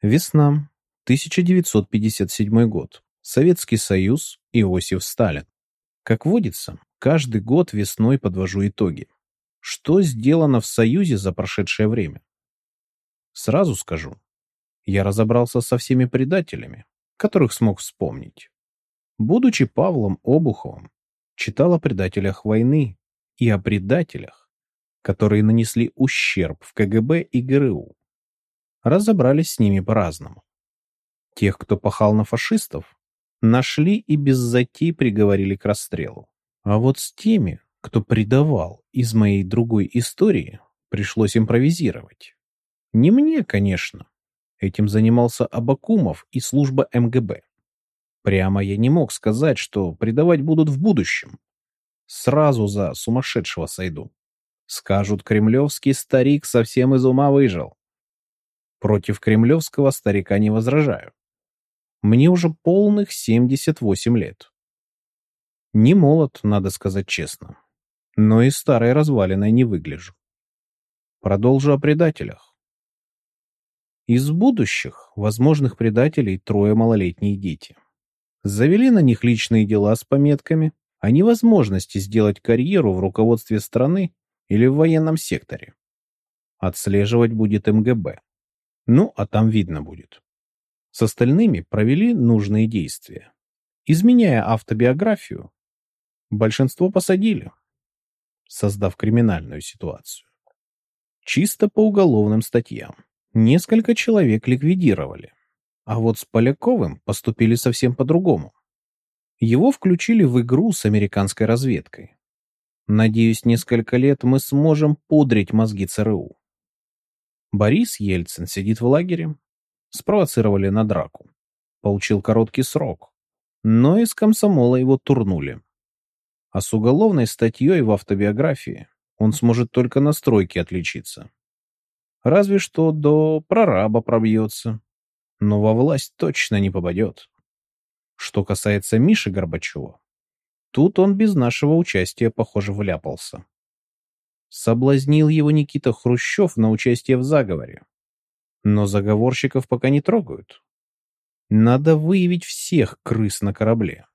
Весна, 1957 год. Советский Союз, Иосиф Сталин. Как водится, каждый год весной подвожу итоги. Что сделано в Союзе за прошедшее время? Сразу скажу. Я разобрался со всеми предателями, которых смог вспомнить. Будучи Павлом Обуховым, читал о предателях войны и о предателях, которые нанесли ущерб в КГБ и ГРУ. Разобрались с ними по-разному. Тех, кто пахал на фашистов, нашли и без затей приговорили к расстрелу. А вот с теми, кто предавал из моей другой истории, пришлось импровизировать. Не мне, конечно. Этим занимался Абакумов и служба МГБ. Прямо я не мог сказать, что предавать будут в будущем. Сразу за сумасшедшего сойду. Скажут, кремлевский старик совсем из ума выжил. Против кремлевского старика не возражаю. Мне уже полных 78 лет. Не молод, надо сказать честно. Но и старой развалиной не выгляжу. Продолжу о предателях. Из будущих возможных предателей трое малолетние дети. Завели на них личные дела с пометками о невозможности сделать карьеру в руководстве страны или в военном секторе. Отслеживать будет МГБ. Ну, а там видно будет. С остальными провели нужные действия. Изменяя автобиографию, большинство посадили, создав криминальную ситуацию. Чисто по уголовным статьям. Несколько человек ликвидировали. А вот с Поляковым поступили совсем по-другому. Его включили в игру с американской разведкой. Надеюсь, несколько лет мы сможем пудрить мозги ЦРУ. Борис Ельцин сидит в лагере, спровоцировали на драку. Получил короткий срок, но из комсомола его турнули. А с уголовной статьей в автобиографии он сможет только на стройке отличиться. Разве что до прораба пробьется, но во власть точно не попадет. Что касается Миши Горбачева, тут он без нашего участия, похоже, вляпался. Соблазнил его Никита Хрущев на участие в заговоре. Но заговорщиков пока не трогают. Надо выявить всех крыс на корабле,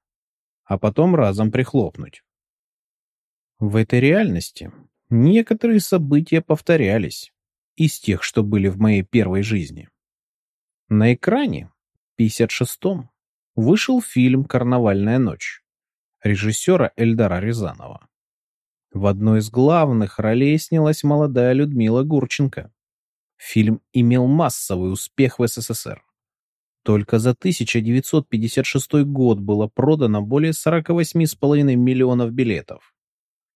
а потом разом прихлопнуть. В этой реальности некоторые события повторялись из тех, что были в моей первой жизни. На экране, 56-м, вышел фильм «Карнавальная ночь» режиссера Эльдара Рязанова. В одной из главных ролей снялась молодая Людмила Гурченко. Фильм имел массовый успех в СССР. Только за 1956 год было продано более 48,5 миллионов билетов.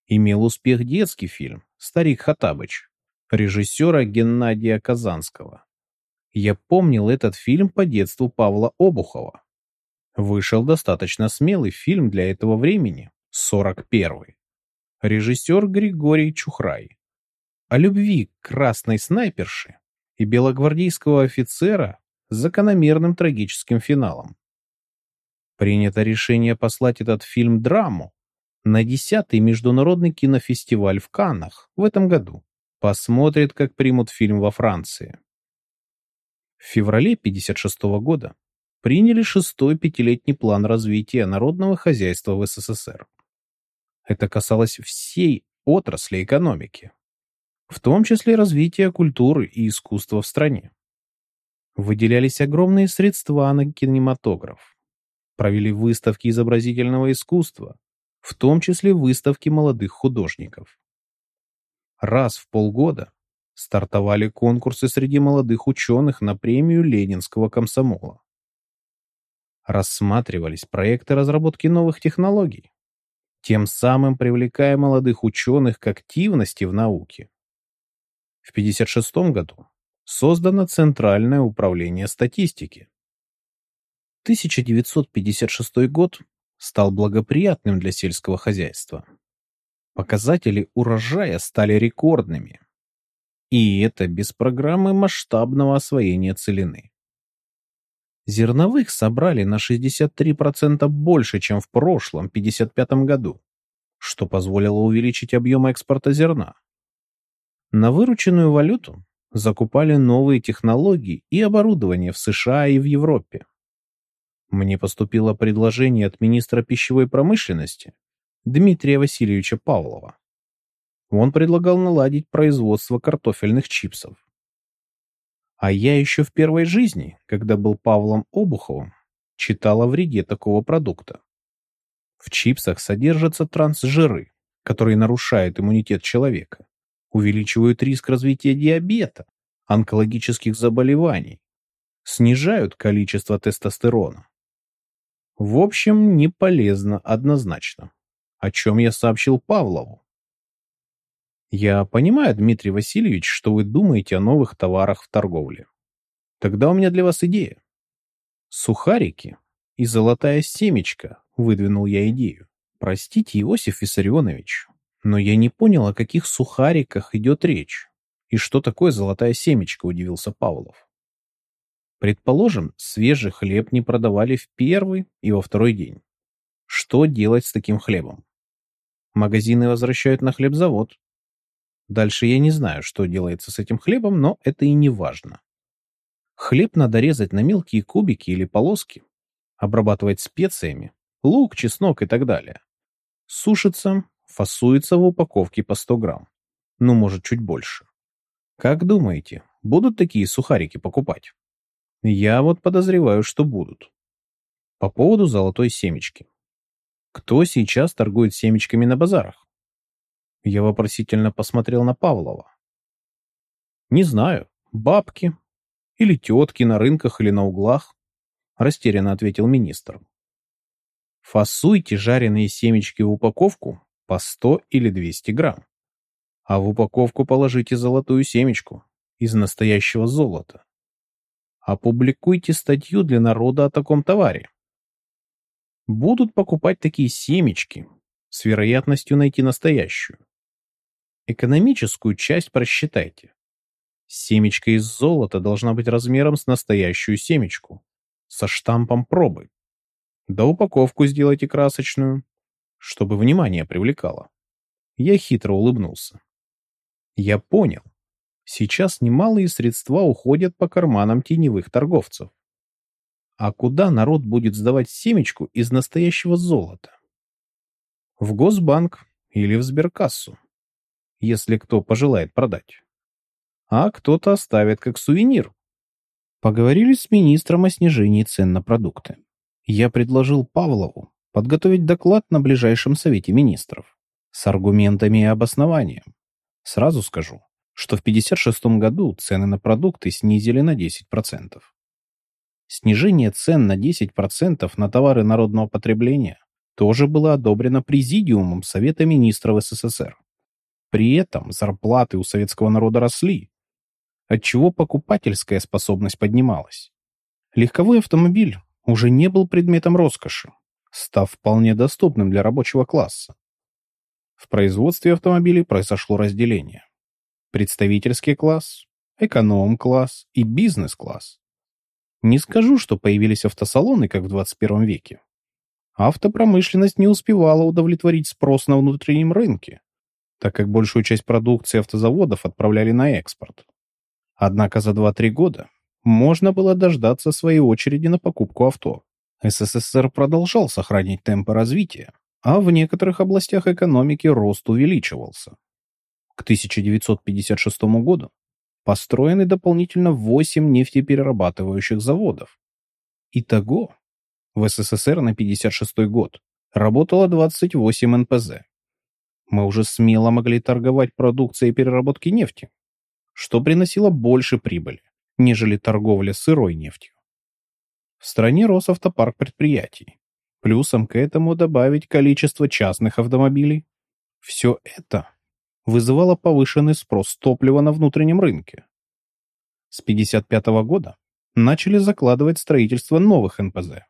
Имел успех детский фильм «Старик Хатабыч» режиссера Геннадия Казанского. Я помнил этот фильм по детству Павла Обухова. Вышел достаточно смелый фильм для этого времени, 41-й. Режиссер Григорий Чухрай о любви красной снайперши и белогвардейского офицера с закономерным трагическим финалом. Принято решение послать этот фильм-драму на 10-й международный кинофестиваль в Каннах в этом году. Посмотрит, как примут фильм во Франции. В феврале 1956 года приняли шестой пятилетний план развития народного хозяйства в СССР. Это касалось всей отрасли экономики, в том числе развития культуры и искусства в стране. Выделялись огромные средства на кинематограф. Провели выставки изобразительного искусства, в том числе выставки молодых художников. Раз в полгода стартовали конкурсы среди молодых ученых на премию Ленинского комсомола. Рассматривались проекты разработки новых технологий, тем самым привлекая молодых ученых к активности в науке. В 1956 году создано Центральное управление статистики. 1956 год стал благоприятным для сельского хозяйства. Показатели урожая стали рекордными. И это без программы масштабного освоения целины. Зерновых собрали на 63% больше, чем в прошлом, 55 году, что позволило увеличить объем экспорта зерна. На вырученную валюту закупали новые технологии и оборудование в США и в Европе. Мне поступило предложение от министра пищевой промышленности Дмитрия Васильевича Павлова. Он предлагал наладить производство картофельных чипсов. А я еще в первой жизни, когда был Павлом Обуховым, читал о вреде такого продукта. В чипсах содержатся трансжиры, которые нарушают иммунитет человека, увеличивают риск развития диабета, онкологических заболеваний, снижают количество тестостерона. В общем, не полезно однозначно, о чем я сообщил Павлову. Я понимаю, Дмитрий Васильевич, что вы думаете о новых товарах в торговле. Тогда у меня для вас идея. Сухарики и золотая семечка, выдвинул я идею. Простите, Иосиф Виссарионович, но я не понял, о каких сухариках идет речь. И что такое золотая семечка, удивился Павлов. Предположим, свежий хлеб не продавали в первый и во второй день. Что делать с таким хлебом? Магазины возвращают на хлебзавод. Дальше я не знаю, что делается с этим хлебом, но это и не важно. Хлеб надо резать на мелкие кубики или полоски, обрабатывать специями, лук, чеснок и так далее. Сушится, фасуется в упаковке по 100 грамм. Ну, может, чуть больше. Как думаете, будут такие сухарики покупать? Я вот подозреваю, что будут. По поводу золотой семечки. Кто сейчас торгует семечками на базарах? Я вопросительно посмотрел на Павлова. «Не знаю. Бабки. Или тетки на рынках или на углах», — растерянно ответил министр. «Фасуйте жареные семечки в упаковку по 100 или 200 грамм. А в упаковку положите золотую семечку из настоящего золота. Опубликуйте статью для народа о таком товаре. Будут покупать такие семечки с вероятностью найти настоящую. Экономическую часть просчитайте. Семечка из золота должна быть размером с настоящую семечку, со штампом пробы. Да упаковку сделайте красочную, чтобы внимание привлекало. Я хитро улыбнулся. Я понял. Сейчас немалые средства уходят по карманам теневых торговцев. А куда народ будет сдавать семечку из настоящего золота? В Госбанк или в сберкассу? Если кто пожелает продать. А кто-то оставит как сувенир. Поговорили с министром о снижении цен на продукты. Я предложил Павлову подготовить доклад на ближайшем совете министров с аргументами и обоснованием. Сразу скажу, что в 1956 году цены на продукты снизили на 10%. Снижение цен на 10% на товары народного потребления тоже было одобрено Президиумом Совета министров СССР. При этом зарплаты у советского народа росли, отчего покупательская способность поднималась. Легковой автомобиль уже не был предметом роскоши, став вполне доступным для рабочего класса. В производстве автомобилей произошло разделение. Представительский класс, эконом-класс и бизнес-класс. Не скажу, что появились автосалоны, как в 21 веке. Автопромышленность не успевала удовлетворить спрос на внутреннем рынке, так как большую часть продукции автозаводов отправляли на экспорт. Однако за 2-3 года можно было дождаться своей очереди на покупку авто. СССР продолжал сохранить темпы развития, а в некоторых областях экономики рост увеличивался. К 1956 году построены дополнительно 8 нефтеперерабатывающих заводов. Итого в СССР на 1956 год работало 28 НПЗ, мы уже смело могли торговать продукцией переработки нефти, что приносило больше прибыли, нежели торговля сырой нефтью. В стране рос автопарк предприятий. Плюсом к этому добавить количество частных автомобилей. Все это вызывало повышенный спрос топлива на внутреннем рынке. С 1955 года начали закладывать строительство новых НПЗ.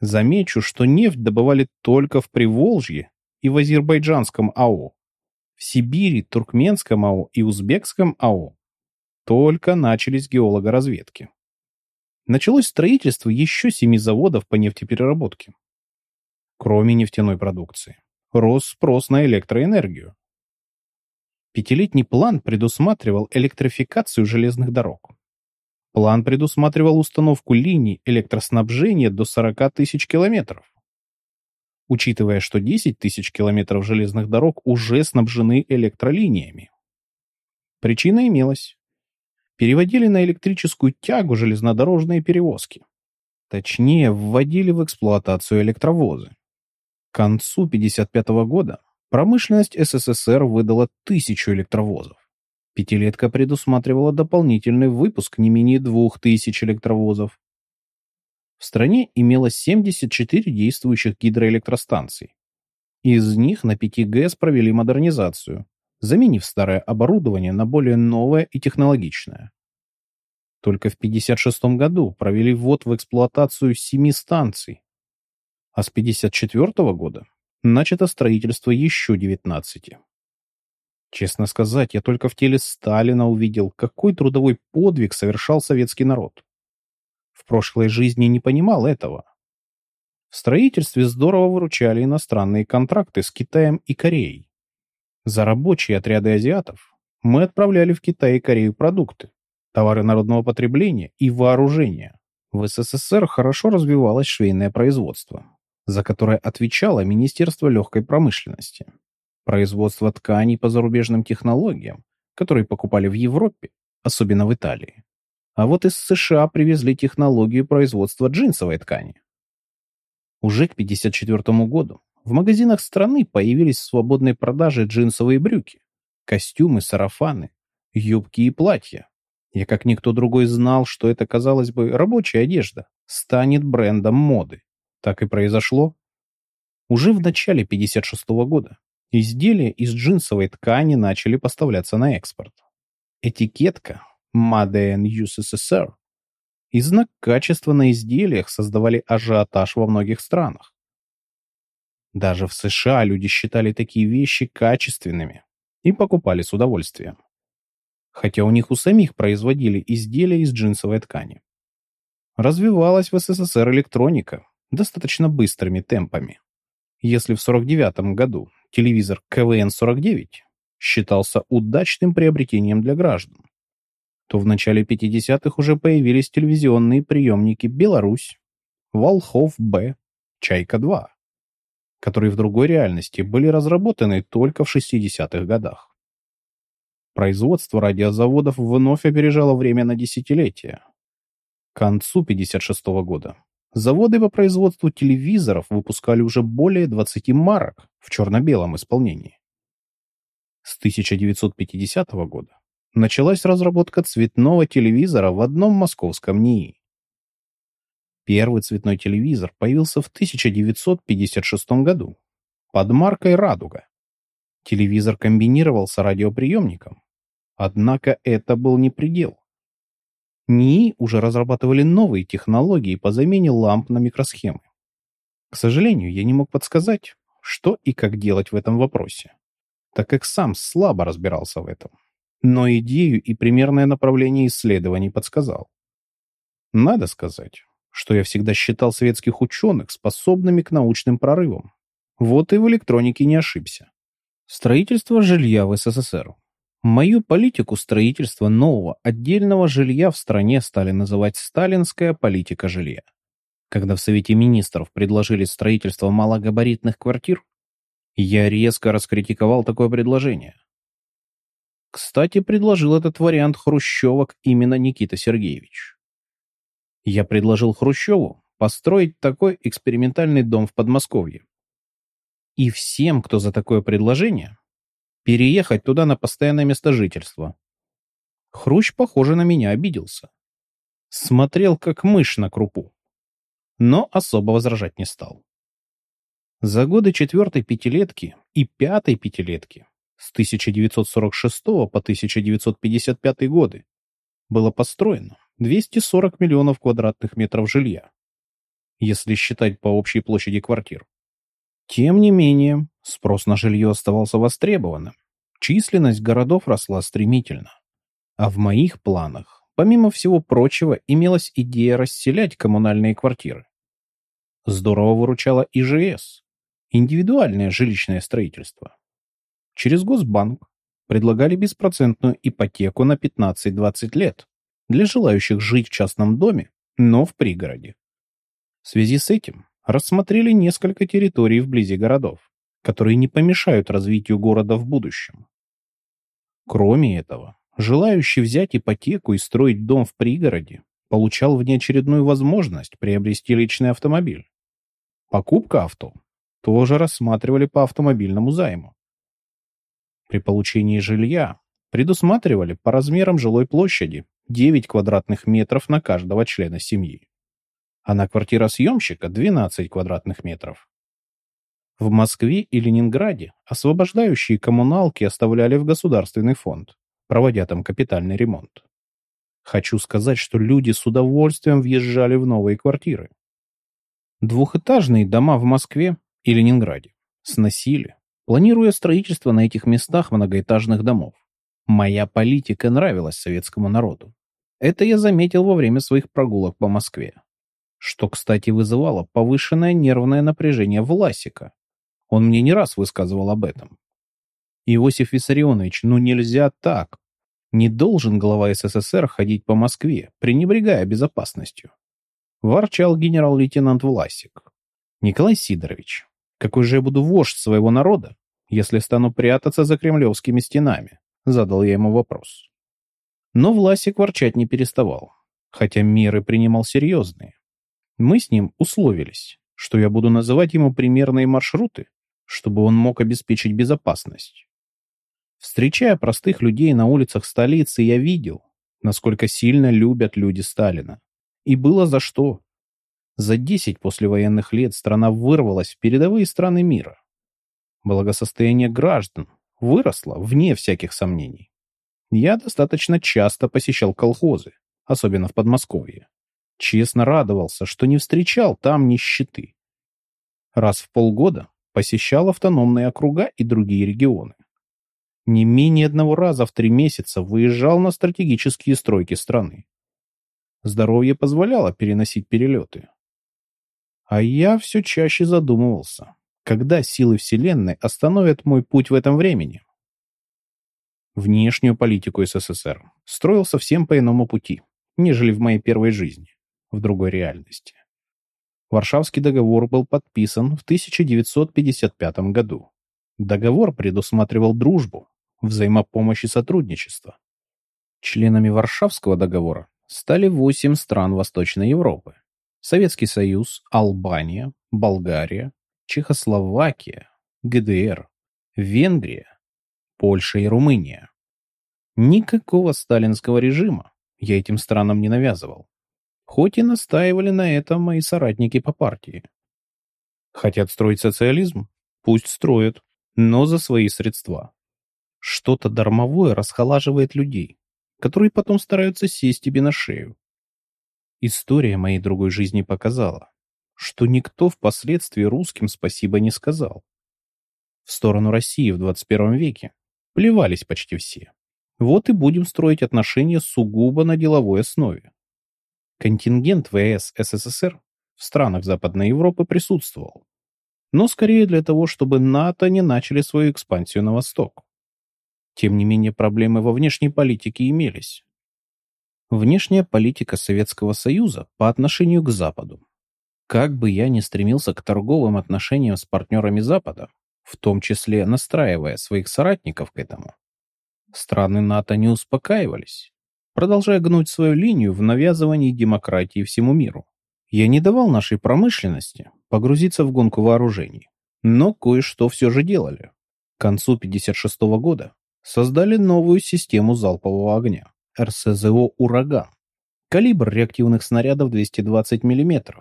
Замечу, что нефть добывали только в Приволжье и в азербайджанском АО. В Сибири, туркменском АО и узбекском АО только начались геологоразведки. Началось строительство еще семи заводов по нефтепереработке. Кроме нефтяной продукции, рос спрос на электроэнергию. Пятилетний план предусматривал электрификацию железных дорог. План предусматривал установку линий электроснабжения до 40 тысяч километров. Учитывая, что 10 тысяч километров железных дорог уже снабжены электролиниями. Причина имелась. Переводили на электрическую тягу железнодорожные перевозки. Точнее, вводили в эксплуатацию электровозы. К концу 1955 года промышленность СССР выдала тысячу электровозов. Пятилетка предусматривала дополнительный выпуск не менее двух тысяч электровозов. В стране имелось 74 действующих гидроэлектростанций. Из них на 5 ГЭС провели модернизацию, заменив старое оборудование на более новое и технологичное. Только в 1956 году провели ввод в эксплуатацию семи станций, а с 1954 года начато строительство еще 19. Честно сказать, я только в теле Сталина увидел, какой трудовой подвиг совершал советский народ. В прошлой жизни не понимал этого. В строительстве здорово выручали иностранные контракты с Китаем и Кореей. За рабочие отряды азиатов мы отправляли в Китай и Корею продукты, товары народного потребления и вооружения. В СССР хорошо развивалось швейное производство, за которое отвечало Министерство легкой промышленности. Производство тканей по зарубежным технологиям, которые покупали в Европе, особенно в Италии. А вот из США привезли технологию производства джинсовой ткани. Уже к 1954 году в магазинах страны появились в свободной продаже джинсовые брюки, костюмы, сарафаны, юбки и платья, я как никто другой знал, что это, казалось бы, рабочая одежда станет брендом моды. Так и произошло. Уже в начале 56 -го года изделия из джинсовой ткани начали поставляться на экспорт. Этикетка Made in USSR и знак качества на изделиях создавали ажиотаж во многих странах. Даже в США люди считали такие вещи качественными и покупали с удовольствием хотя у них у самих производили изделия из джинсовой ткани. Развивалась в СССР электроника достаточно быстрыми темпами. Если в 49 году телевизор КВН-49 считался удачным приобретением для граждан, то в начале 50-х уже появились телевизионные приемники «Беларусь», «Волхов-Б», «Чайка-2», которые в другой реальности были разработаны только в 60-х годах. Производство радиозаводов вновь опережало время на десятилетия. К концу 1956 года заводы по производству телевизоров выпускали уже более 20 марок в черно-белом исполнении. С 1950 года началась разработка цветного телевизора в одном московском НИИ. Первый цветной телевизор появился в 1956 году под маркой «Радуга». Телевизор комбинировался радиоприемником. Однако это был не предел. НИИ уже разрабатывали новые технологии по замене ламп на микросхемы. К сожалению, я не мог подсказать, что и как делать в этом вопросе, так как сам слабо разбирался в этом. Но идею и примерное направление исследований подсказал. Надо сказать, что я всегда считал советских ученых способными к научным прорывам. Вот и в электронике не ошибся. Строительство жилья в СССР. Мою политику строительства нового отдельного жилья в стране стали называть «сталинская политика жилья». Когда в Совете министров предложили строительство малогабаритных квартир, я резко раскритиковал такое предложение. Кстати, предложил этот вариант хрущевок именно Никита Сергеевич. Я предложил Хрущеву построить такой экспериментальный дом в Подмосковье, и всем, кто за такое предложение, переехать туда на постоянное место жительства. Хрущ, похоже, на меня обиделся. Смотрел, как мышь на крупу. Но особо возражать не стал. За годы четвертой пятилетки и пятой пятилетки с 1946 по 1955 годы было построено 240 миллионов квадратных метров жилья, если считать по общей площади квартир. Тем не менее, спрос на жилье оставался востребованным. Численность городов росла стремительно. А в моих планах, помимо всего прочего, имелась идея расселять коммунальные квартиры. Здорово выручала ИЖС – индивидуальное жилищное строительство. Через Госбанк предлагали беспроцентную ипотеку на 15-20 лет для желающих жить в частном доме, но в пригороде. В связи с этим рассмотрели несколько территорий вблизи городов, которые не помешают развитию города в будущем. Кроме этого, желающий взять ипотеку и строить дом в пригороде получал внеочередную возможность приобрести личный автомобиль. Покупка авто тоже рассматривали по автомобильному займу. При получении жилья предусматривали по размерам жилой площади 9 квадратных метров на каждого члена семьи, а на квартиросъемщика 12 квадратных метров. В Москве и Ленинграде освобождающие коммуналки оставляли в государственный фонд, проводя там капитальный ремонт. Хочу сказать, что люди с удовольствием въезжали в новые квартиры. Двухэтажные дома в Москве и Ленинграде сносили, планируя строительство на этих местах многоэтажных домов. Моя политика нравилась советскому народу. Это я заметил во время своих прогулок по Москве. Что, кстати, вызывало повышенное нервное напряжение Власика. Он мне не раз высказывал об этом. Иосиф Виссарионович, ну нельзя так. Не должен глава СССР ходить по Москве, пренебрегая безопасностью. Ворчал генерал-лейтенант Власик. Николай Сидорович, какой же я буду вождь своего народа, если стану прятаться за кремлевскими стенами? Задал я ему вопрос. Но Власик ворчать не переставал, хотя меры принимал серьезные. Мы с ним условились, что я буду называть ему примерные маршруты, чтобы он мог обеспечить безопасность. Встречая простых людей на улицах столицы, я видел, насколько сильно любят люди Сталина. И было за что. За 10 послевоенных лет страна вырвалась в передовые страны мира. Благосостояние граждан выросло вне всяких сомнений. Я достаточно часто посещал колхозы, особенно в Подмосковье. Честно радовался, что не встречал там нищеты. Раз в полгода посещал автономные округа и другие регионы не менее одного раза в три месяца выезжал на стратегические стройки страны. Здоровье позволяло переносить перелеты. А я все чаще задумывался, когда силы Вселенной остановят мой путь в этом времени. Внешнюю политику СССР строил совсем по иному пути, нежели в моей первой жизни, в другой реальности. Варшавский договор был подписан в 1955 году. Договор предусматривал дружбу, взаимопомощь и сотрудничество. Членами Варшавского договора стали восемь стран Восточной Европы. Советский Союз, Албания, Болгария, Чехословакия, ГДР, Венгрия, Польша и Румыния. Никакого сталинского режима я этим странам не навязывал. Хоть и настаивали на этом мои соратники по партии. Хотят строить социализм? Пусть строят но за свои средства. Что-то дармовое расхолаживает людей, которые потом стараются сесть тебе на шею. История моей другой жизни показала, что никто впоследствии русским спасибо не сказал. В сторону России в 21 веке плевались почти все. Вот и будем строить отношения сугубо на деловой основе. Контингент ВС СССР в странах Западной Европы присутствовал, но скорее для того, чтобы НАТО не начали свою экспансию на восток. Тем не менее, проблемы во внешней политике имелись. Внешняя политика Советского Союза по отношению к Западу. Как бы я ни стремился к торговым отношениям с партнерами Запада, в том числе настраивая своих соратников к этому, страны НАТО не успокаивались, продолжая гнуть свою линию в навязывании демократии всему миру. Я не давал нашей промышленности погрузиться в гонку вооружений, но кое-что все же делали. К концу 1956 года создали новую систему залпового огня РСЗО «Ураган». Калибр реактивных снарядов 220 мм.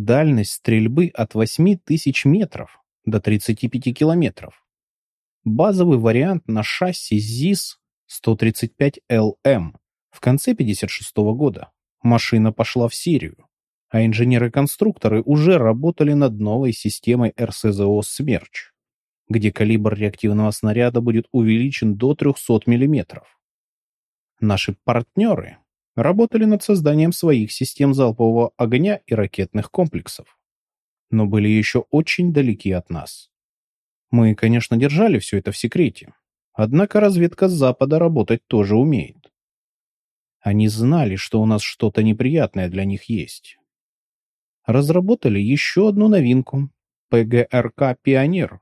Дальность стрельбы от 8000 метров до 35 километров. Базовый вариант на шасси ЗИС-135ЛМ. В конце 1956 года машина пошла в серию а инженеры-конструкторы уже работали над новой системой РСЗО «Смерч», где калибр реактивного снаряда будет увеличен до 300 мм. Наши партнеры работали над созданием своих систем залпового огня и ракетных комплексов, но были еще очень далеки от нас. Мы, конечно, держали все это в секрете, Однако разведка Запада работать тоже умеет. Они знали, что у нас что-то неприятное для них есть. Разработали еще одну новинку – ПГРК «Пионер».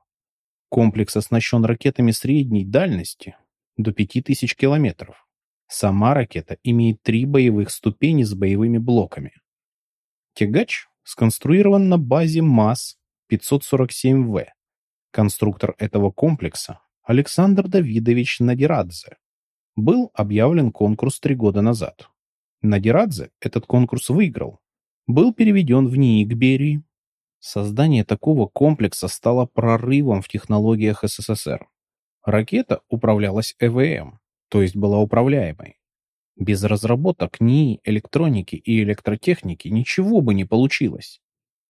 Комплекс оснащен ракетами средней дальности до 5000 километров. Сама ракета имеет три боевых ступени с боевыми блоками. Тягач сконструирован на базе МАЗ-547В. Конструктор этого комплекса Александр Давидович Надирадзе. Был объявлен конкурс три года назад. Надирадзе этот конкурс выиграл. Был переведен в НИИ к Берии. Создание такого комплекса стало прорывом в технологиях СССР. Ракета управлялась ЭВМ, то есть была управляемой. Без разработок НИИ, электроники и электротехники ничего бы не получилось.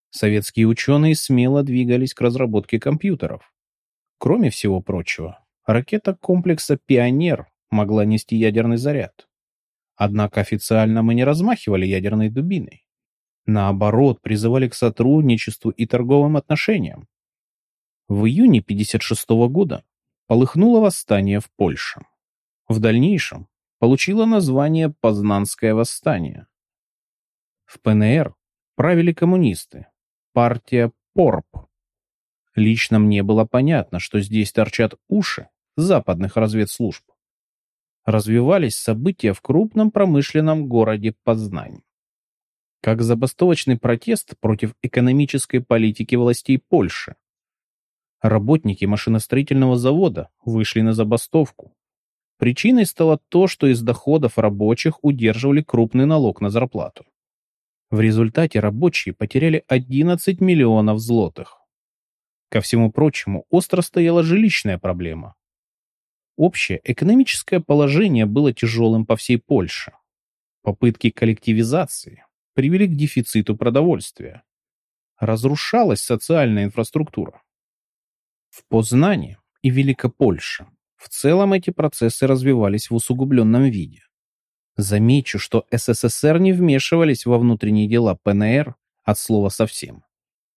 Советские ученые смело двигались к разработке компьютеров. Кроме всего прочего, ракета комплекса «Пионер» могла нести ядерный заряд. Однако официально мы не размахивали ядерной дубиной. Наоборот, призывали к сотрудничеству и торговым отношениям. В июне 1956 года полыхнуло восстание в Польше. В дальнейшем получило название Познанское восстание. В ПНР правили коммунисты, партия ПОРП. Лично мне было понятно, что здесь торчат уши западных разведслужб. Развивались события в крупном промышленном городе Познань. Как забастовочный протест против экономической политики властей Польши. Работники машиностроительного завода вышли на забастовку. Причиной стало то, что из доходов рабочих удерживали крупный налог на зарплату. В результате рабочие потеряли 11 миллионов злотых. Ко всему прочему, остро стояла жилищная проблема. Общее экономическое положение было тяжелым по всей Польше. Попытки коллективизации привели к дефициту продовольствия. Разрушалась социальная инфраструктура. В Познане и Великопольше в целом эти процессы развивались в усугубленном виде. Замечу, что СССР не вмешивались во внутренние дела ПНР от слова совсем.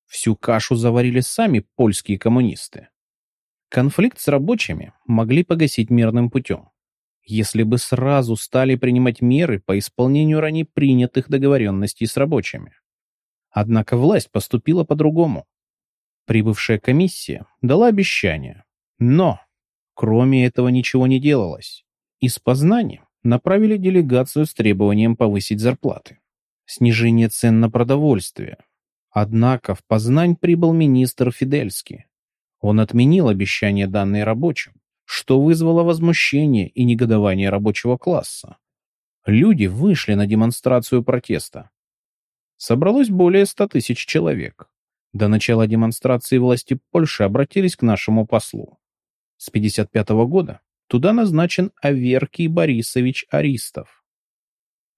Всю кашу заварили сами польские коммунисты. Конфликт с рабочими могли погасить мирным путем, если бы сразу стали принимать меры по исполнению ранее принятых договоренностей с рабочими. Однако власть поступила по-другому. Прибывшая комиссия дала обещание, но Кроме этого ничего не делалось. Из Познани направили делегацию с требованием повысить зарплаты. Снижение цен на продовольствие. Однако в Познань прибыл министр Фидельский. Он отменил обещание данные рабочим, что вызвало возмущение и негодование рабочего класса. Люди вышли на демонстрацию протеста. Собралось более ста тысяч человек. До начала демонстрации власти Польши обратились к нашему послу. С 55 -го года туда назначен Аверкий Борисович Аристов.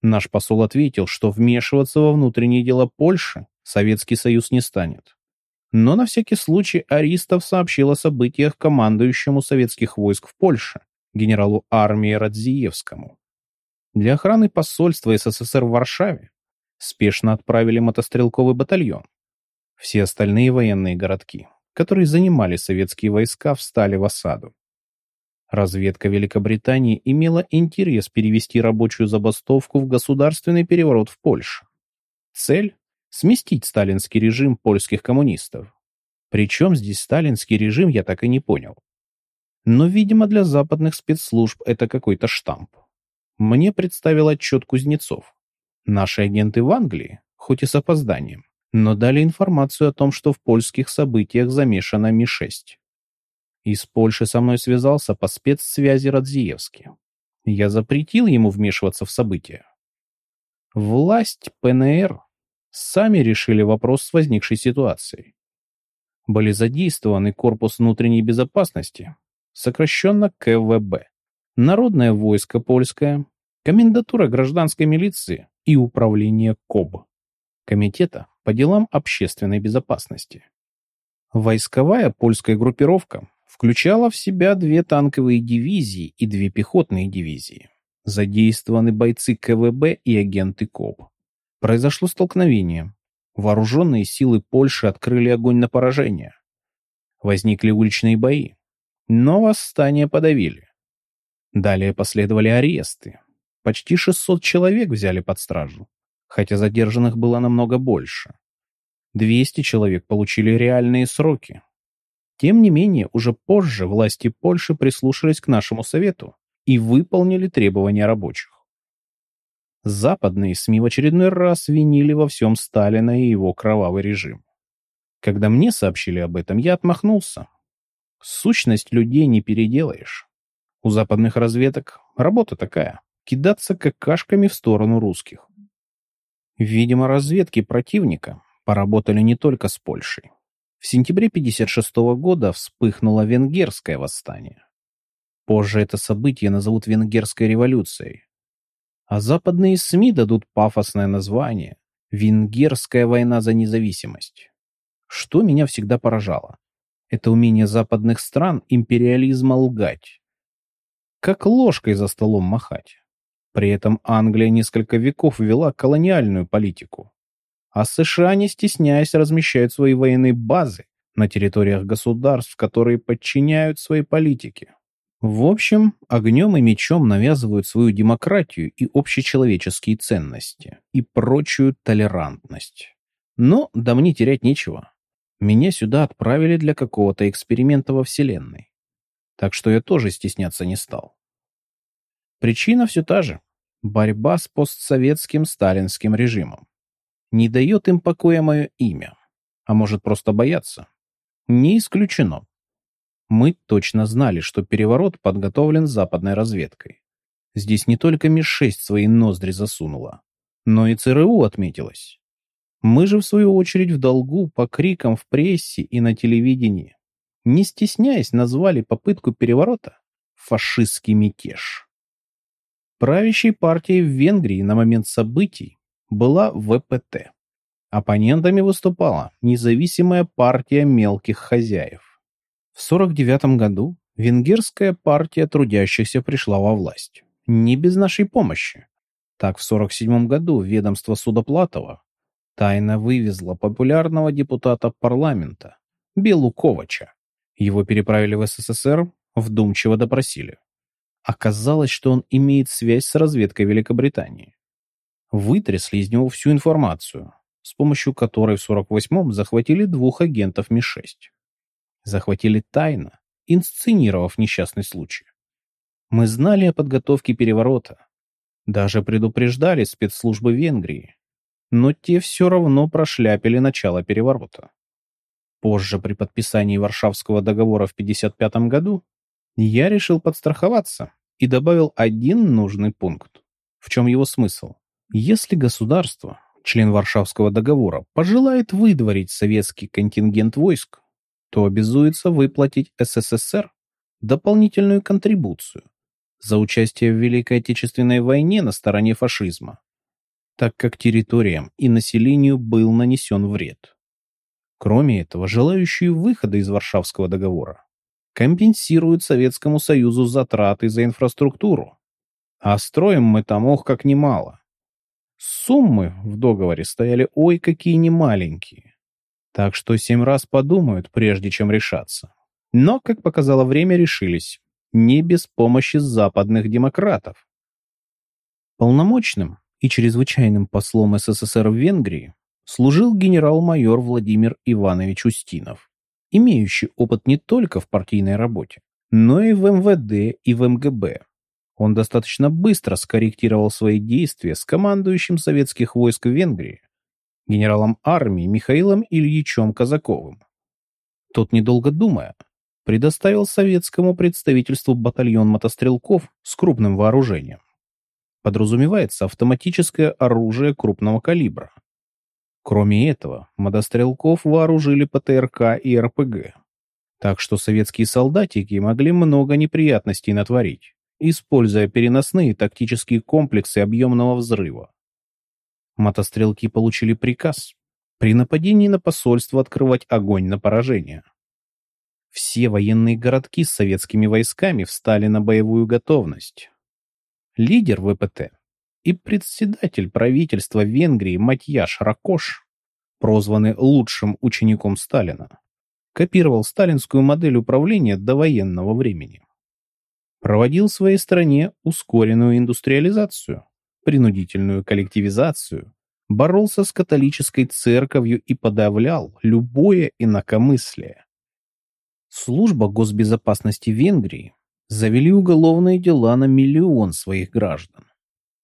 Наш посол ответил, что вмешиваться во внутренние дела Польши Советский Союз не станет. Но на всякий случай Аристов сообщил о событиях командующему советских войск в Польше, генералу армии Радзиевскому. Для охраны посольства СССР в Варшаве спешно отправили мотострелковый батальон. Все остальные военные городки которые занимали советские войска, встали в осаду. Разведка Великобритании имела интерес перевести рабочую забастовку в государственный переворот в Польше. Цель – сместить сталинский режим польских коммунистов. Причем здесь сталинский режим, я так и не понял. Но, видимо, для западных спецслужб это какой-то штамп. Мне представил отчет Кузнецов. Наши агенты в Англии, хоть и с опозданием, но дали информацию о том, что в польских событиях замешана Ми-6. Из Польши со мной связался по спецсвязи Радзиевский. Я запретил ему вмешиваться в события. Власть ПНР сами решили вопрос с возникшей ситуацией. Были задействованы Корпус внутренней безопасности, сокращенно КВБ, Народное войско польское, Комендатура гражданской милиции и Управление КОБ, Комитета по делам общественной безопасности. Войсковая польская группировка включала в себя две танковые дивизии и две пехотные дивизии. Задействованы бойцы КВБ и агенты КОБ. Произошло столкновение. Вооруженные силы Польши открыли огонь на поражение. Возникли уличные бои. но восстание подавили. Далее последовали аресты. Почти 600 человек взяли под стражу, хотя задержанных было намного больше. 200 человек получили реальные сроки. Тем не менее, уже позже власти Польши прислушались к нашему совету и выполнили требования рабочих. Западные СМИ в очередной раз винили во всем Сталина и его кровавый режим. Когда мне сообщили об этом, я отмахнулся. Сущность людей не переделаешь. У западных разведок работа такая — кидаться какашками в сторону русских. Видимо, разведки противника поработали не только с Польшей. В сентябре 1956 года вспыхнуло венгерское восстание. Позже это событие назовут Венгерской революцией. А западные СМИ дадут пафосное название «Венгерская война за независимость». Что меня всегда поражало? Это умение западных стран империализма лгать. Как ложкой за столом махать. При этом Англия несколько веков вела колониальную политику а США, не стесняясь, размещают свои военные базы на территориях государств, которые подчиняют своей политике. В общем, огнем и мечом навязывают свою демократию и общечеловеческие ценности, и прочую толерантность. Но да мне терять нечего. Меня сюда отправили для какого-то эксперимента во Вселенной. Так что я тоже стесняться не стал. Причина все та же. Борьба с постсоветским сталинским режимом. Не дает им покоя мое имя. А может, просто бояться? Не исключено. Мы точно знали, что переворот подготовлен западной разведкой. Здесь не только МИ-6 свои ноздри засунула, но и ЦРУ отметилась. Мы же, в свою очередь, в долгу по крикам в прессе и на телевидении. Не стесняясь, назвали попытку переворота фашистский мятеж. Правящей партией в Венгрии на момент событий была ВПТ. Оппонентами выступала независимая партия мелких хозяев. В 1949 году венгерская партия трудящихся пришла во власть. Не без нашей помощи. Так, в 1947 году ведомство Судоплатова тайно вывезло популярного депутата парламента Белу Ковача. Его переправили в СССР, вдумчиво допросили. Оказалось, что он имеет связь с разведкой Великобритании вытрясли из него всю информацию, с помощью которой в 48-м захватили двух агентов Ми-6. Захватили тайно, инсценировав несчастный случай. Мы знали о подготовке переворота. Даже предупреждали спецслужбы Венгрии. Но те все равно прошляпили начало переворота. Позже, при подписании Варшавского договора в 1955 году, я решил подстраховаться и добавил один нужный пункт. В чем его смысл? Если государство, член Варшавского договора, пожелает выдворить советский контингент войск, то обязуется выплатить СССР дополнительную контрибуцию за участие в Великой Отечественной войне на стороне фашизма, так как территориям и населению был нанесен вред. Кроме этого, желающие выхода из Варшавского договора компенсируют Советскому Союзу затраты за инфраструктуру. А строим мы там ох как немало. Суммы в договоре стояли ой какие немаленькие. Так что семь раз подумают, прежде чем решаться. Но, как показало время, решились. Не без помощи западных демократов. Полномочным и чрезвычайным послом СССР в Венгрии служил генерал-майор Владимир Иванович Устинов, имеющий опыт не только в партийной работе, но и в МВД и в МГБ. Он достаточно быстро скорректировал свои действия с командующим советских войск в Венгрии, генералом армии Михаилом Ильичем Казаковым. Тот, недолго думая, предоставил советскому представительству батальон мотострелков с крупным вооружением. Подразумевается автоматическое оружие крупного калибра. Кроме этого, мотострелков вооружили ПТРК и РПГ. Так что советские солдатики могли много неприятностей натворить используя переносные тактические комплексы объемного взрыва. Мотострелки получили приказ при нападении на посольство открывать огонь на поражение. Все военные городки с советскими войсками встали на боевую готовность. Лидер ВПТ и председатель правительства Венгрии Матьяш Ракош, прозванный лучшим учеником Сталина, копировал сталинскую модель управления до военного времени. Проводил в своей стране ускоренную индустриализацию, принудительную коллективизацию, боролся с католической церковью и подавлял любое инакомыслие. Служба госбезопасности Венгрии завели уголовные дела на миллион своих граждан.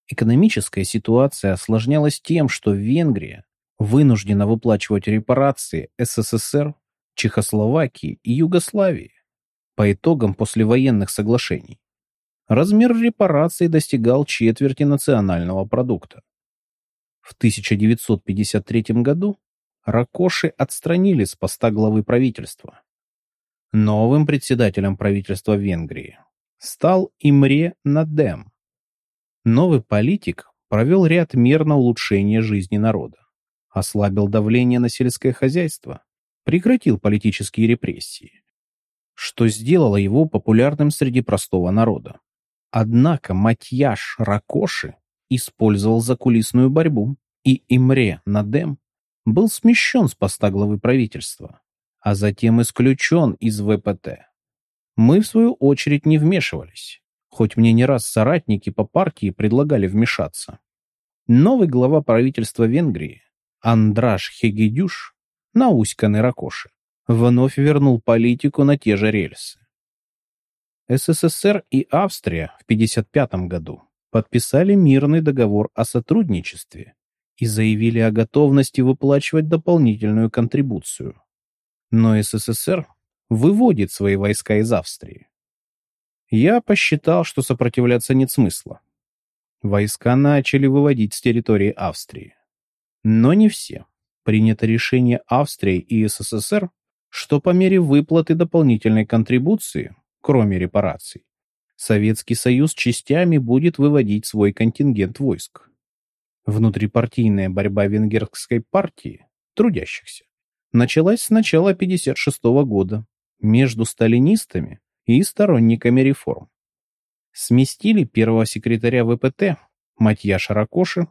Экономическая ситуация осложнялась тем, что Венгрия вынуждена выплачивать репарации СССР, Чехословакии и Югославии по итогам послевоенных соглашений. Размер репараций достигал четверти национального продукта. В 1953 году Ракоши отстранили с поста главы правительства. Новым председателем правительства Венгрии стал Имре Надем. Новый политик провел ряд мер на улучшение жизни народа, ослабил давление на сельское хозяйство, прекратил политические репрессии, что сделало его популярным среди простого народа. Однако Матьяш Ракоши использовал закулисную борьбу, и Имре Надем был смещен с поста главы правительства а затем исключен из ВПТ. Мы, в свою очередь, не вмешивались, хоть мне не раз соратники по партии предлагали вмешаться. Новый глава правительства Венгрии, Андраш Хегедюш, науськанный Ракоши, вновь вернул политику на те же рельсы. СССР и Австрия в 1955 году подписали мирный договор о сотрудничестве и заявили о готовности выплачивать дополнительную контрибуцию но СССР выводит свои войска из Австрии. Я посчитал, что сопротивляться нет смысла. Войска начали выводить с территории Австрии. Но не все. Принято решение Австрии и СССР, что по мере выплаты дополнительной контрибуции, кроме репараций, Советский Союз частями будет выводить свой контингент войск. Внутрипартийная борьба венгерской партии, трудящихся, началась с начала 1956 года между сталинистами и сторонниками реформ. Сместили первого секретаря ВПТ Матьяша Ракоши,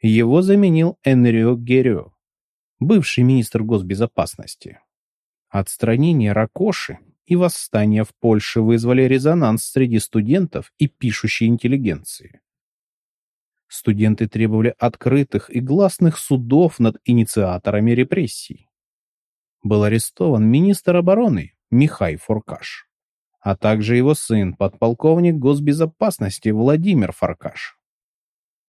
его заменил Энрио Герио, бывший министр госбезопасности. Отстранение Ракоши и восстание в Польше вызвали резонанс среди студентов и пишущей интеллигенции. Студенты требовали открытых и гласных судов над инициаторами репрессий был арестован министр обороны Михай Форкаш, а также его сын, подполковник госбезопасности Владимир Форкаш.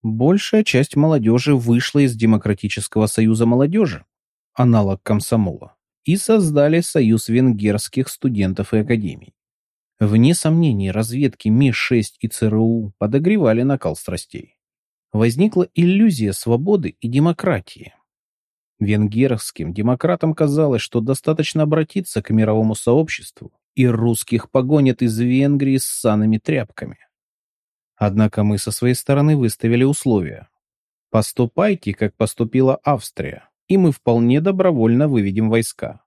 Большая часть молодежи вышла из Демократического союза молодежи, аналог комсомола, и создали Союз венгерских студентов и академий. Вне сомнений, разведки Ми-6 и ЦРУ подогревали накал страстей. Возникла иллюзия свободы и демократии, Венгерским демократам казалось, что достаточно обратиться к мировому сообществу, и русских погонят из Венгрии с санными тряпками. Однако мы со своей стороны выставили условия. Поступайте, как поступила Австрия, и мы вполне добровольно выведем войска.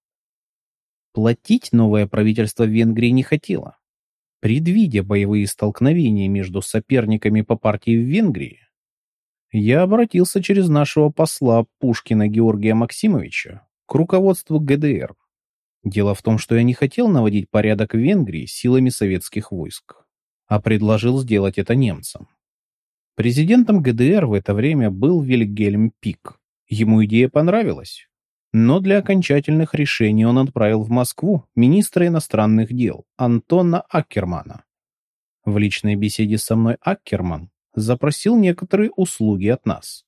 Платить новое правительство Венгрии не хотело. Предвидя боевые столкновения между соперниками по партии в Венгрии, я обратился через нашего посла Пушкина Георгия Максимовича к руководству ГДР. Дело в том, что я не хотел наводить порядок в Венгрии силами советских войск, а предложил сделать это немцам. Президентом ГДР в это время был Вильгельм Пик. Ему идея понравилась, но для окончательных решений он отправил в Москву министра иностранных дел Антона Аккермана. В личной беседе со мной Аккерман запросил некоторые услуги от нас.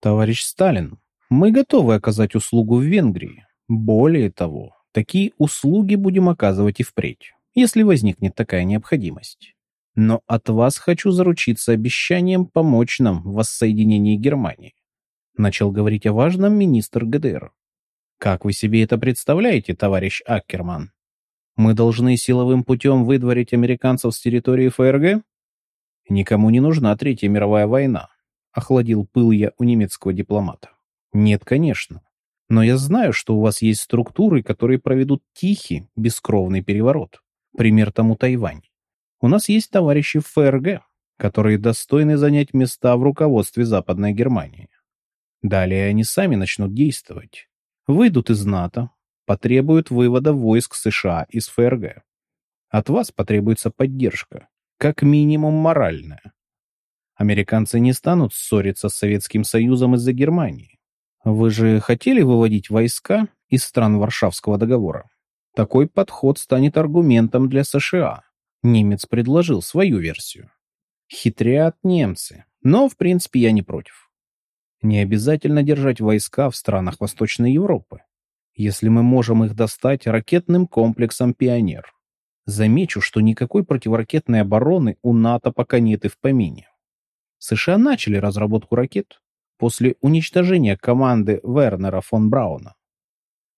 Товарищ Сталин, мы готовы оказать услугу в Венгрии. Более того, такие услуги будем оказывать и впредь, если возникнет такая необходимость. Но от вас хочу заручиться обещанием помочь нам в воссоединении Германии. Начал говорить о важном министр ГДР. Как вы себе это представляете, товарищ Аккерман? Мы должны силовым путем выдворить американцев с территории ФРГ? Никому не нужна Третья мировая война, охладил пыл я у немецкого дипломата. Нет, конечно. Но я знаю, что у вас есть структуры, которые проведут тихий, бескровный переворот. Пример тому Тайвань. У нас есть товарищи в ФРГ, которые достойны занять места в руководстве Западной Германии. Далее они сами начнут действовать. Выйдут из НАТО, потребует вывода войск США из ФРГ. От вас потребуется поддержка, как минимум моральная. Американцы не станут ссориться с Советским Союзом из-за Германии. Вы же хотели выводить войска из стран Варшавского договора? Такой подход станет аргументом для США. Немец предложил свою версию. Хитрят немцы, но, в принципе, я не против. Не обязательно держать войска в странах Восточной Европы, если мы можем их достать ракетным комплексом «Пионер». Замечу, что никакой противоракетной обороны у НАТО пока нет и в помине. США начали разработку ракет после уничтожения команды Вернера фон Брауна.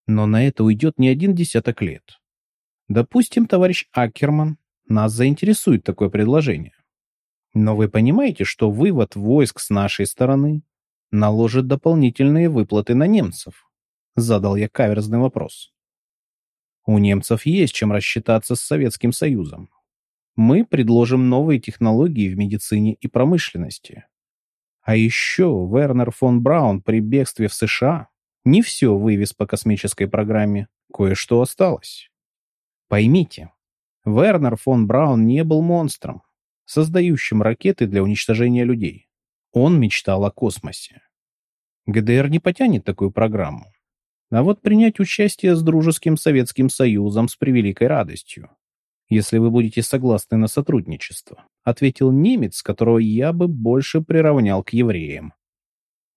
Но на это уйдет не один десяток лет. Допустим, товарищ Аккерман, нас заинтересует такое предложение. Но вы понимаете, что вывод войск с нашей стороны наложит дополнительные выплаты на немцев? Задал я каверзный вопрос. У немцев есть чем рассчитаться с Советским Союзом. Мы предложим новые технологии в медицине и промышленности. А еще Вернер фон Браун при бегстве в США не все вывез по космической программе, кое-что осталось. Поймите, Вернер фон Браун не был монстром, создающим ракеты для уничтожения людей. Он мечтал о космосе. ГДР не потянет такую программу. А вот принять участие с дружеским Советским Союзом с превеликой радостью. Если вы будете согласны на сотрудничество, ответил немец, которого я бы больше приравнял к евреям.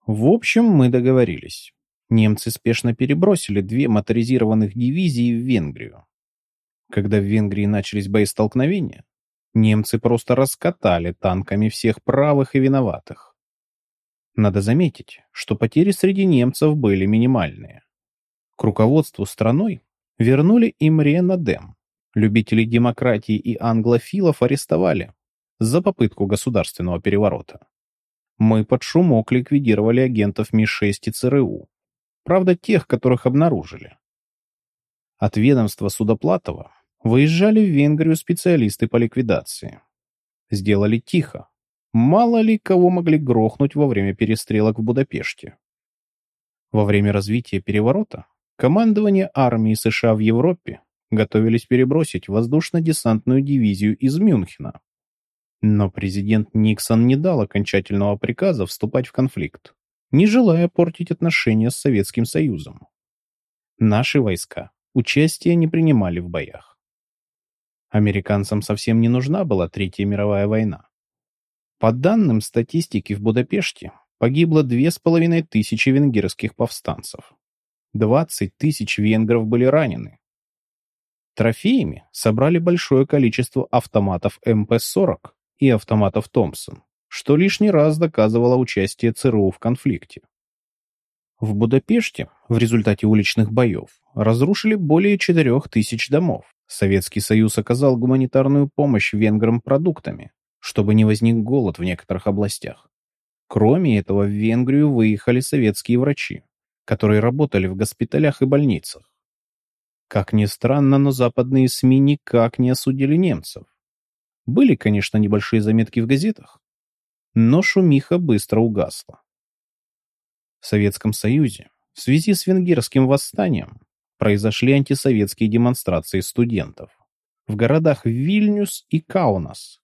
В общем, мы договорились. Немцы спешно перебросили две моторизированных дивизии в Венгрию. Когда в Венгрии начались боестолкновения, немцы просто раскатали танками всех правых и виноватых. Надо заметить, что потери среди немцев были минимальные. К руководству страной вернули Имре Надем. Любителей демократии и англофилов арестовали за попытку государственного переворота. Мы под шумок ликвидировали агентов Ми-6 и ЦРУ. Правда, тех, которых обнаружили. От ведомства Судоплатова выезжали в Венгрию специалисты по ликвидации. Сделали тихо. Мало ли кого могли грохнуть во время перестрелок в Будапеште. Во время развития переворота командование армии США в Европе готовились перебросить воздушно-десантную дивизию из Мюнхена. Но президент Никсон не дал окончательного приказа вступать в конфликт не желая портить отношения с Советским Союзом. Наши войска участия не принимали в боях. Американцам совсем не нужна была Третья мировая война. По данным статистики в Будапеште погибло две с половиной тысячи венгерских повстанцев. 20 тысяч венгров были ранены. Трофеями собрали большое количество автоматов МП-40 и автоматов Томпсон что лишний раз доказывало участие ЦРУ в конфликте. В Будапеште в результате уличных боев разрушили более 4000 домов. Советский Союз оказал гуманитарную помощь венграм продуктами, чтобы не возник голод в некоторых областях. Кроме этого, в Венгрию выехали советские врачи, которые работали в госпиталях и больницах. Как ни странно, но западные СМИ никак не осудили немцев. Были, конечно, небольшие заметки в газетах, но шумиха быстро угасла. В Советском Союзе в связи с венгерским восстанием произошли антисоветские демонстрации студентов. В городах Вильнюс и Каунас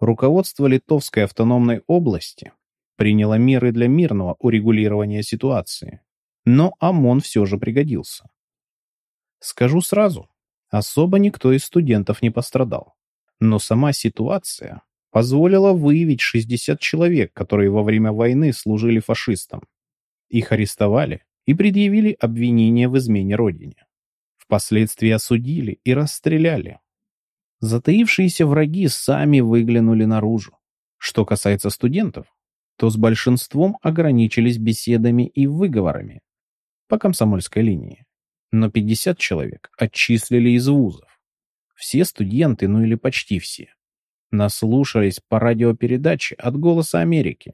руководство Литовской автономной области приняло меры для мирного урегулирования ситуации, но ОМОН все же пригодился. Скажу сразу, особо никто из студентов не пострадал, но сама ситуация позволила выявить 60 человек, которые во время войны служили фашистам. Их арестовали и предъявили обвинение в измене родине. Впоследствии осудили и расстреляли. Затаившиеся враги сами выглянули наружу. Что касается студентов, то с большинством ограничились беседами и выговорами по комсомольской линии. Но 50 человек отчислили из вузов. Все студенты, ну или почти все, наслушались по радиопередаче от «Голоса Америки».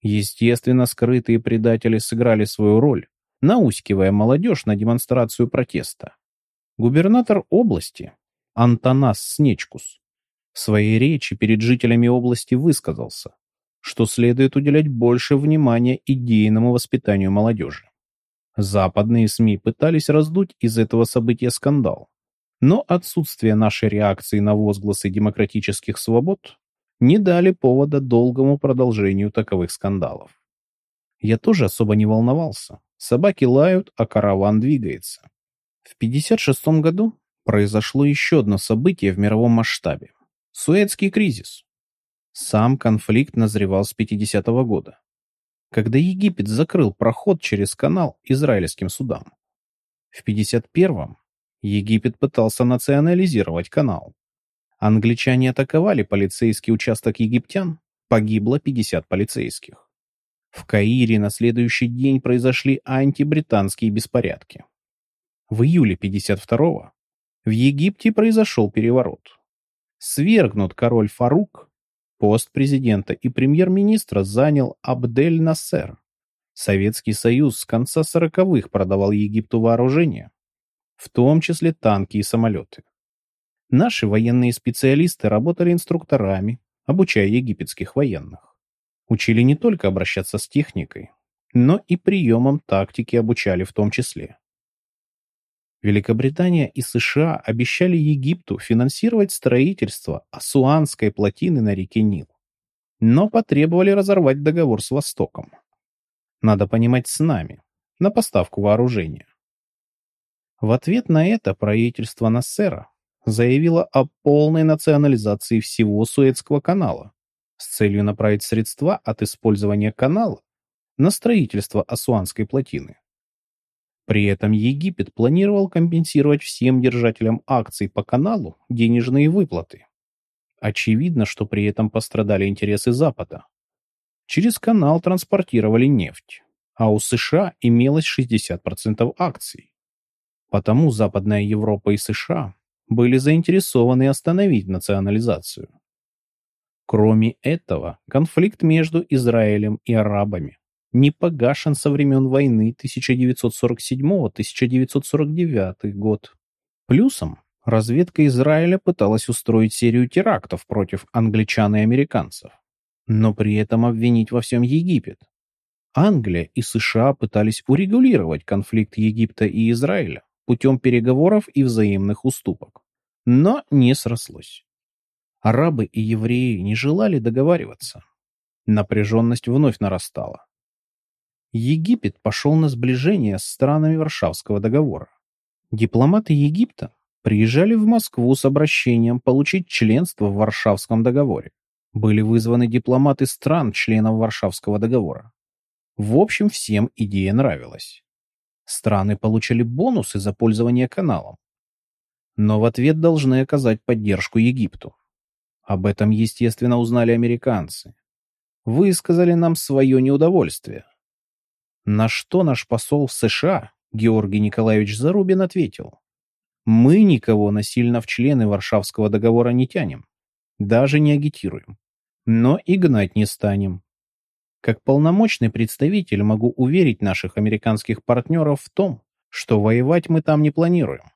Естественно, скрытые предатели сыграли свою роль, наускивая молодежь на демонстрацию протеста. Губернатор области Антонас Снечкус в своей речи перед жителями области высказался, что следует уделять больше внимания идейному воспитанию молодежи. Западные СМИ пытались раздуть из этого события скандал. Но отсутствие нашей реакции на возгласы демократических свобод не дали повода долгому продолжению таковых скандалов. Я тоже особо не волновался. Собаки лают, а караван двигается. В 56 году произошло еще одно событие в мировом масштабе. Суэцкий кризис. Сам конфликт назревал с 50 -го года, когда Египет закрыл проход через канал израильским судам. В 51-м Египет пытался национализировать канал. Англичане атаковали полицейский участок египтян, погибло 50 полицейских. В Каире на следующий день произошли антибританские беспорядки. В июле 52-го в Египте произошел переворот. Свергнут король Фарук, пост президента и премьер-министра занял Абдель Нассер. Советский Союз с конца 40-х продавал Египту вооружение, в том числе танки и самолеты. Наши военные специалисты работали инструкторами, обучая египетских военных. Учили не только обращаться с техникой, но и приемам тактики обучали в том числе. Великобритания и США обещали Египту финансировать строительство Асуанской плотины на реке Нил, но потребовали разорвать договор с Востоком. Надо понимать с нами, на поставку вооружения. В ответ на это правительство Нассера заявила о полной национализации всего Суэцкого канала с целью направить средства от использования канала на строительство Асуанской плотины. При этом Египет планировал компенсировать всем держателям акций по каналу денежные выплаты. Очевидно, что при этом пострадали интересы Запада. Через канал транспортировали нефть, а у США имелось 60% акций. Потому Западная Европа и США были заинтересованы остановить национализацию. Кроме этого, конфликт между Израилем и арабами не погашен со времен войны 1947-1949 год. Плюсом, разведка Израиля пыталась устроить серию терактов против англичан и американцев, но при этом обвинить во всем Египет. Англия и США пытались урегулировать конфликт Египта и Израиля путем переговоров и взаимных уступок. Но не срослось. Арабы и евреи не желали договариваться. Напряженность вновь нарастала. Египет пошел на сближение с странами Варшавского договора. Дипломаты Египта приезжали в Москву с обращением получить членство в Варшавском договоре. Были вызваны дипломаты стран, членов Варшавского договора. В общем, всем идея нравилась. Страны получили бонусы за пользование каналом. Но в ответ должны оказать поддержку Египту. Об этом, естественно, узнали американцы. Высказали нам свое неудовольствие. На что наш посол в США, Георгий Николаевич Зарубин, ответил. Мы никого насильно в члены Варшавского договора не тянем, даже не агитируем, но и гнать не станем. Как полномочный представитель могу уверить наших американских партнеров в том, что воевать мы там не планируем.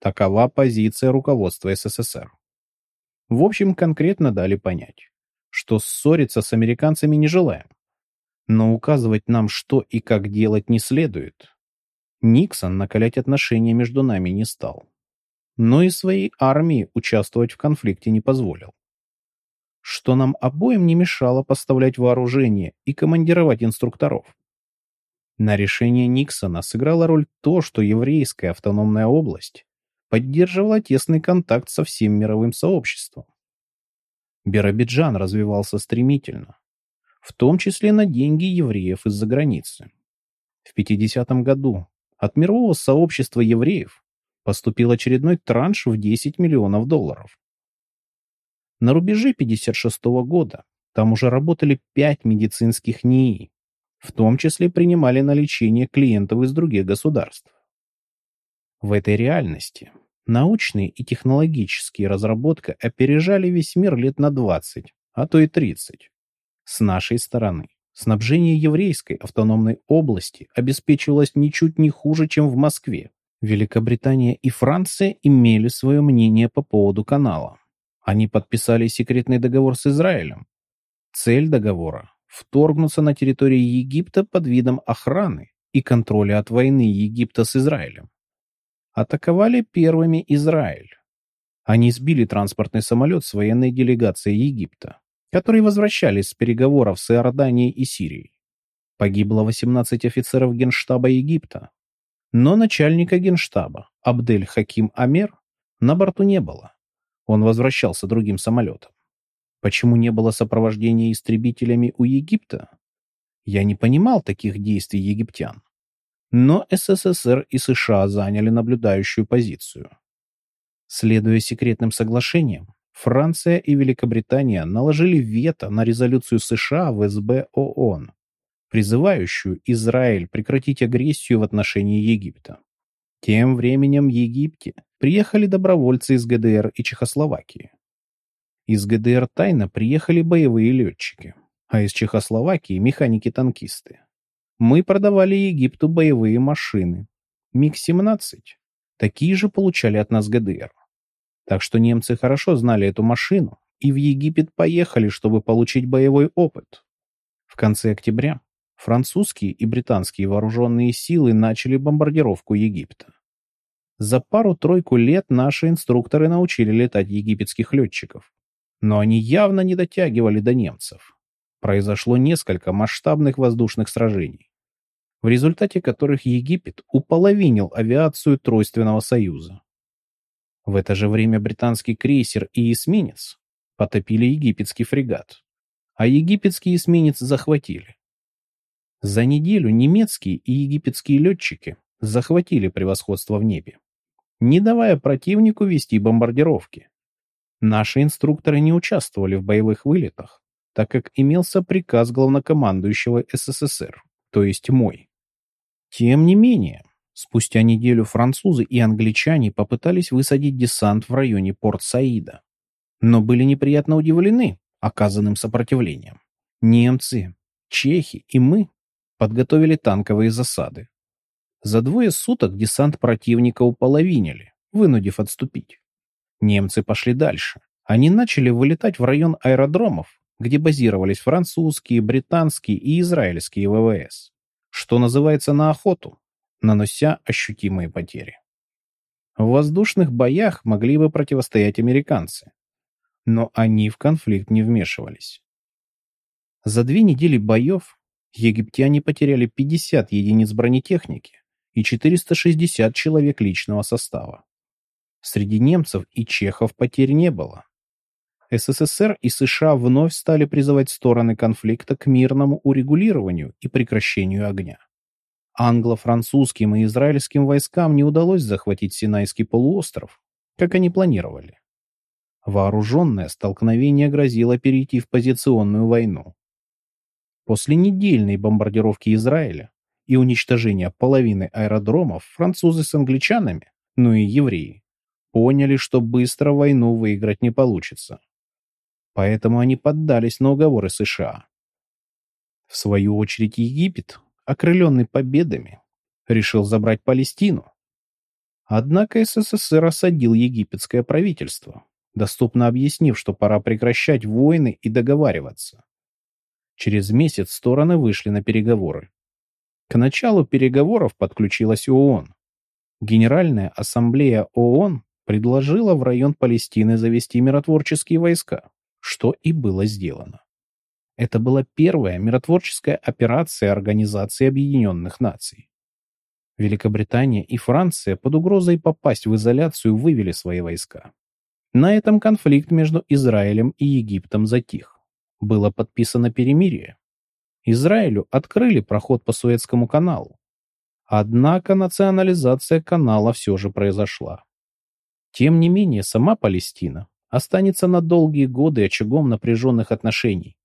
Такова позиция руководства СССР. В общем, конкретно дали понять, что ссориться с американцами не желаем. Но указывать нам, что и как делать, не следует. Никсон накалять отношения между нами не стал. Но и своей армии участвовать в конфликте не позволил что нам обоим не мешало поставлять вооружение и командировать инструкторов. На решение Никсона сыграла роль то, что еврейская автономная область поддерживала тесный контакт со всем мировым сообществом. Биробиджан развивался стремительно, в том числе на деньги евреев из-за границы. В 50 году от мирового сообщества евреев поступил очередной транш в 10 миллионов долларов. На рубеже 56 -го года там уже работали пять медицинских НИИ, в том числе принимали на лечение клиентов из других государств. В этой реальности научные и технологические разработки опережали весь мир лет на 20, а то и 30. С нашей стороны снабжение еврейской автономной области обеспечивалось ничуть не хуже, чем в Москве. Великобритания и Франция имели свое мнение по поводу канала. Они подписали секретный договор с Израилем. Цель договора – вторгнуться на территорию Египта под видом охраны и контроля от войны Египта с Израилем. Атаковали первыми Израиль. Они сбили транспортный самолет с военной делегацией Египта, которые возвращались с переговоров с Иорданией и Сирией. Погибло 18 офицеров Генштаба Египта, но начальника Генштаба Абдель Хаким Амер на борту не было. Он возвращался другим самолетом. Почему не было сопровождения истребителями у Египта? Я не понимал таких действий египтян. Но СССР и США заняли наблюдающую позицию. Следуя секретным соглашениям, Франция и Великобритания наложили вето на резолюцию США в СБ ООН, призывающую Израиль прекратить агрессию в отношении Египта. Тем временем в Египте приехали добровольцы из ГДР и Чехословакии. Из ГДР тайно приехали боевые летчики, а из Чехословакии – механики-танкисты. Мы продавали Египту боевые машины. МиГ-17. Такие же получали от нас ГДР. Так что немцы хорошо знали эту машину и в Египет поехали, чтобы получить боевой опыт. В конце октября французские и британские вооруженные силы начали бомбардировку Египта. За пару-тройку лет наши инструкторы научили летать египетских летчиков. Но они явно не дотягивали до немцев. Произошло несколько масштабных воздушных сражений, в результате которых Египет уполовинил авиацию Тройственного Союза. В это же время британский крейсер и эсминец потопили египетский фрегат, а египетский эсминец захватили. За неделю немецкие и египетские летчики захватили превосходство в небе, не давая противнику вести бомбардировки. Наши инструкторы не участвовали в боевых вылетах, так как имелся приказ главнокомандующего СССР, то есть мой. Тем не менее, спустя неделю французы и англичане попытались высадить десант в районе Порт-Саида, но были неприятно удивлены оказанным сопротивлением. Немцы, чехи и мы подготовили танковые засады. За двое суток десант противника уполовинили, вынудив отступить. Немцы пошли дальше. Они начали вылетать в район аэродромов, где базировались французские, британские и израильские ВВС, что называется на охоту, нанося ощутимые потери. В воздушных боях могли бы противостоять американцы, но они в конфликт не вмешивались. За две недели боев египтяне потеряли 50 единиц бронетехники и 460 человек личного состава. Среди немцев и чехов потерь не было. СССР и США вновь стали призывать стороны конфликта к мирному урегулированию и прекращению огня. Англо-французским и израильским войскам не удалось захватить Синайский полуостров, как они планировали. Вооруженное столкновение грозило перейти в позиционную войну. После недельной бомбардировки Израиля и уничтожения половины аэродромов французы с англичанами, ну и евреи, поняли, что быстро войну выиграть не получится. Поэтому они поддались на уговоры США. В свою очередь Египет, окрыленный победами, решил забрать Палестину. Однако СССР осадил египетское правительство, доступно объяснив, что пора прекращать войны и договариваться. Через месяц стороны вышли на переговоры. К началу переговоров подключилась ООН. Генеральная ассамблея ООН предложила в район Палестины завести миротворческие войска, что и было сделано. Это была первая миротворческая операция Организации Объединенных Наций. Великобритания и Франция под угрозой попасть в изоляцию вывели свои войска. На этом конфликт между Израилем и Египтом затих было подписано перемирие. Израилю открыли проход по Суэцкому каналу. Однако национализация канала все же произошла. Тем не менее, сама Палестина останется на долгие годы очагом напряженных отношений